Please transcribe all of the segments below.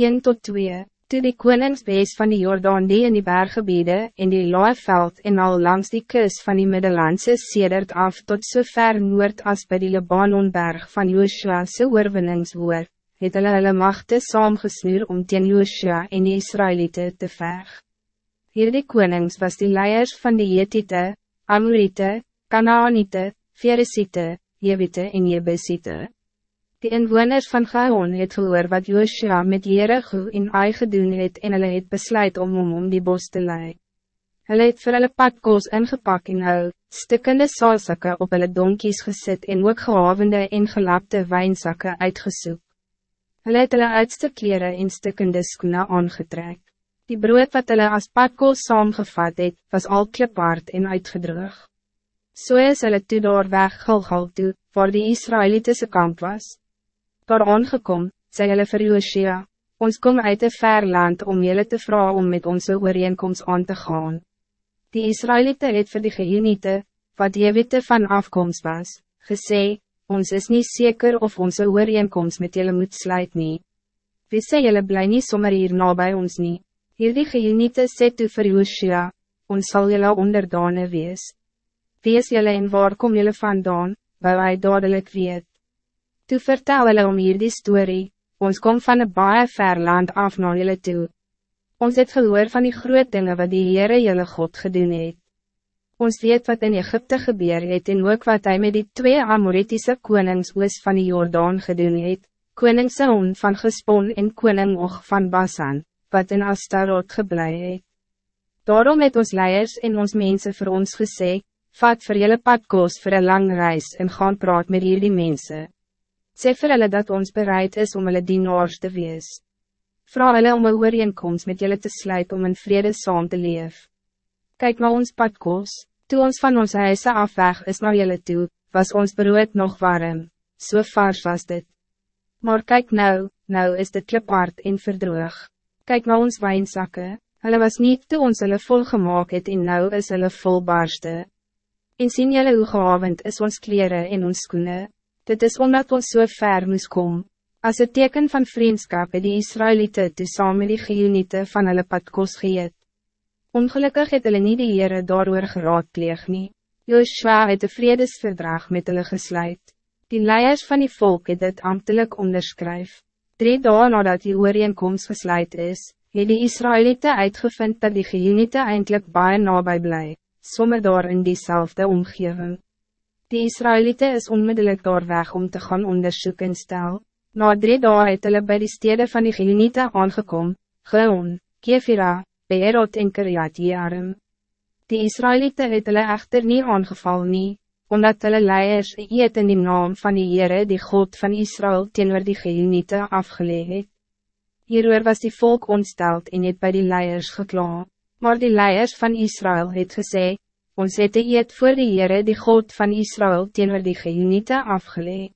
1 tot 2 Toe die koningsbees van die Jordaan die in die berggebiede en die Loeveld en al langs die kus van die Middellandse sedert af tot so ver noord as by die Libanonberg van Joshua se oorwinningswoord, het hulle hulle machte saamgesnoer om teen Joshua en die Israëlieten te veg. Hierdie konings was die leiers van die Jetite, Amorite, Kanaanite, Feresite, Jebite en Jebesite. Die inwoners van Gaon het gehoor wat Joshua met Jericho in Ai gedoen het en hulle het besluit om om om die bos te lei. Hulle het vir hulle padkoos ingepak en hou, stikkende saalsakke op hulle donkies gesit en ook gehavende en gelapte wijnzakke uitgesoek. Hulle het hulle uitste kleren en stikkende skoene aangetrek. Die brood wat hulle as padkoos saamgevat het, was al klipaard en uitgedroog. So is hulle toe daar weg Gilgal toe, waar die Israëlitische kamp was daar aangekom, sê hulle vir Joshua, ons kom uit een ver land om jullie te vragen om met onze ooreenkomst aan te gaan. Die Israëlieten het vir die gehieniete, wat Jewite van afkomst was, gesê, ons is niet zeker of onze ooreenkomst met jullie moet sluit nie. Wie sê jullie bly nie sommer hier na by ons nie, hier die gehieniete sê toe vir Joshua, ons sal jullie onderdane wees. Wees jullie en waar kom jullie vandaan, wou hy dadelijk weet. Toe vertel hulle om hier die story, ons kom van een baie ver land af na julle toe. Ons het gehoor van die groot dingen wat die Heere julle God gedoen het. Ons weet wat in Egypte gebeur het en ook wat hij met die twee Amoritische konings oos van die Jordaan gedoen het, koning Saon van Gespon en koning Og van Basan, wat in Astarot geblei het. Daarom het ons leiers en ons mensen voor ons gesê, vat vir julle padkoos voor een lang reis en gaan praat met hierdie mensen sê vir hulle dat ons bereid is om hulle dienaars te wees. Vraag hulle om een ooreenkomst met julle te sluiten om in vrede saam te leef. Kijk maar ons padkos, toe ons van ons huise afweg is naar julle toe, was ons brood nog warm, so vars was dit. Maar kijk nou, nou is dit klipaard en verdroog. Kijk maar ons wijnzakken, hulle was niet toe ons hulle volgemaak het en nou is hulle vol barste. En sien julle hoe gehavend is ons kleren en ons skoenen. Dit is omdat ons so ver moes kom. As een teken van vriendschap het die Israëlieten toe saam met die geuniete van hulle padkos geëet. Ongelukkig het hulle nie die Heere daarover geraadpleeg nie. Joshua het een vredesverdrag met hulle gesluit. Die leiers van die volk het dit ambtelijk onderskryf. Drie dagen nadat die ooreenkomst gesluit is, het die Israëlieten uitgevind dat die geuniete eindelijk baie nabij bly, sommer daar in diezelfde omgeving. Die Israëlieten is onmiddellijk daar weg om te gaan onderzoeken stel. Na drie dagen het hulle by die stede van die Geuniete aangekom, Geon, Kefira, Beerot en Kiriat Jearim. Die Israëlieten het hulle echter nie aangeval nie, omdat hulle leiers eet in die naam van die Heere die God van Israël teenoor die Geuniete afgeleid het. Hieroor was die volk ontsteld en het by die leiers gekla, maar die leiers van Israël het gezegd, ons het die eet voor die Heere die God van Israël teenoor die geuniete afgeleid.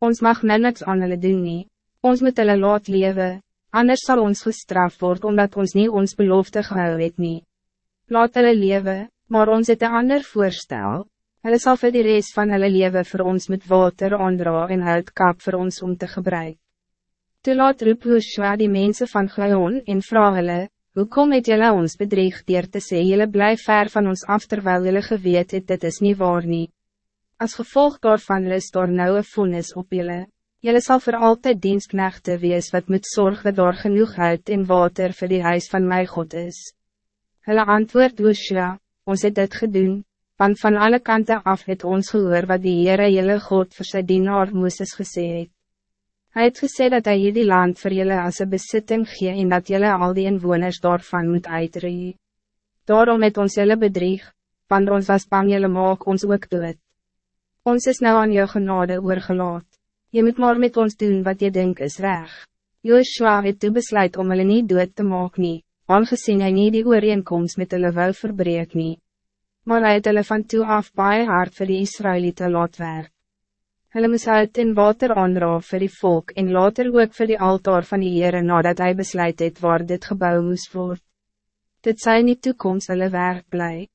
Ons mag nou niks aan hulle doen nie, ons moet hulle laat lewe, anders zal ons gestraft worden omdat ons niet ons belofte gehou het nie. Laat hulle lewe, maar ons het een ander voorstel, hulle sal vir die rest van hulle lewe voor ons met water aandra en houtkap voor ons om te gebruiken. Toe laat roep Joshua die mensen van Gaon en vraag hulle, Hoe kom het jullie ons bedreig dier te sê, jullie blijf ver van ons af terwijl jullie geweet het, dit is niet waar nie. As gevolg daarvan is daar nou een vonnis op jullie. Jullie zal voor altijd dienstknechte wees wat moet zorgen dat daar genoeg uit en water voor die huis van mijn God is. Hulle antwoord Joshua, ons het dit gedoen, want van alle kanten af het ons gehoor wat die Heere jullie God voor sy dienaar Mooses gesê het. Hij het gesê dat hij hier die land voor jullie als een bezitting gee en dat jullie al die inwoners daarvan moet uitree. Daarom het ons jullie bedrieg, want ons was bang jullie maak ons ook dood. Ons is nou aan jou genade oorgelaat. Je moet maar met ons doen wat je denkt is reg. Joshua het toe besluit om hulle nie dood te maak nie, aangezien hy nie die ooreenkomst met hulle wou verbreek nie. Maar hy het hulle van toe af baie hard vir die Israëlieten laat werk. Hulle moes uit in water aanraaf vir die volk en later ook vir die altaar van die Heere nadat hij besluit het waar dit gebouw moest worden. Dit zijn niet toekomst hulle werk blij.